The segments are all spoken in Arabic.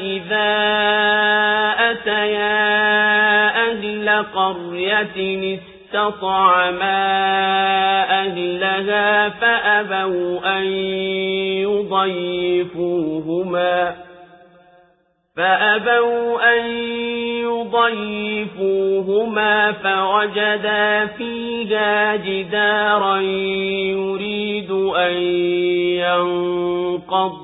إذا أتيا أهل قرية استطعما أهلها فأبوا أن يضيفوهما فأبوا أن يضيفوهما فوجدا فيها جدارا يريد أن ينقض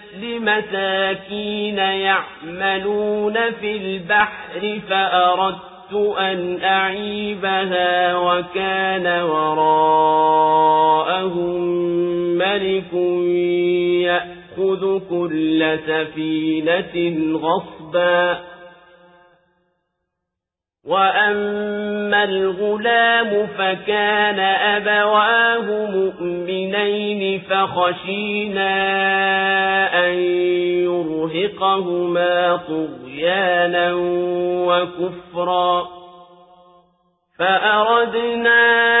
لمساكين يعملون في البحر فأردت أن أعيبها وكان وراءهم ملك يأخذ كل سفينة غصبا وأما الغلام فكان أبواه مؤمنين فخشينا أن يرهقهما طغيانا وكفرا فأردنا أن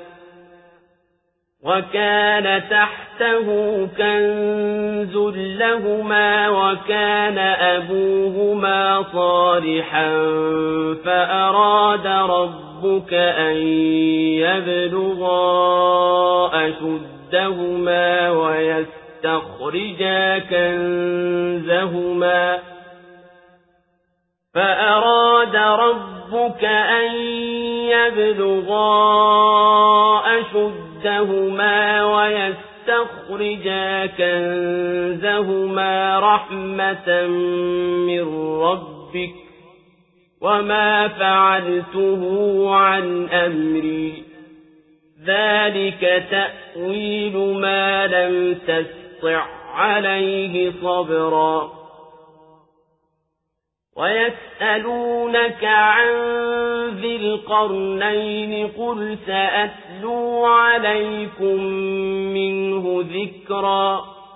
وكان تحته كنز لهما وكان أبوهما صالحا فأراد ربك أن يبلغا أشدهما ويستخرجا كنزهما فأراد ربك أن يبلغا كنزهما ويستخرجا كنزهما رحمة من ربك وما فعلته عن أمري ذلك تأويل ما لم تستع عليه صبرا ويسألونك عن ذي القرنين قل سأتلو عليكم منه ذكرا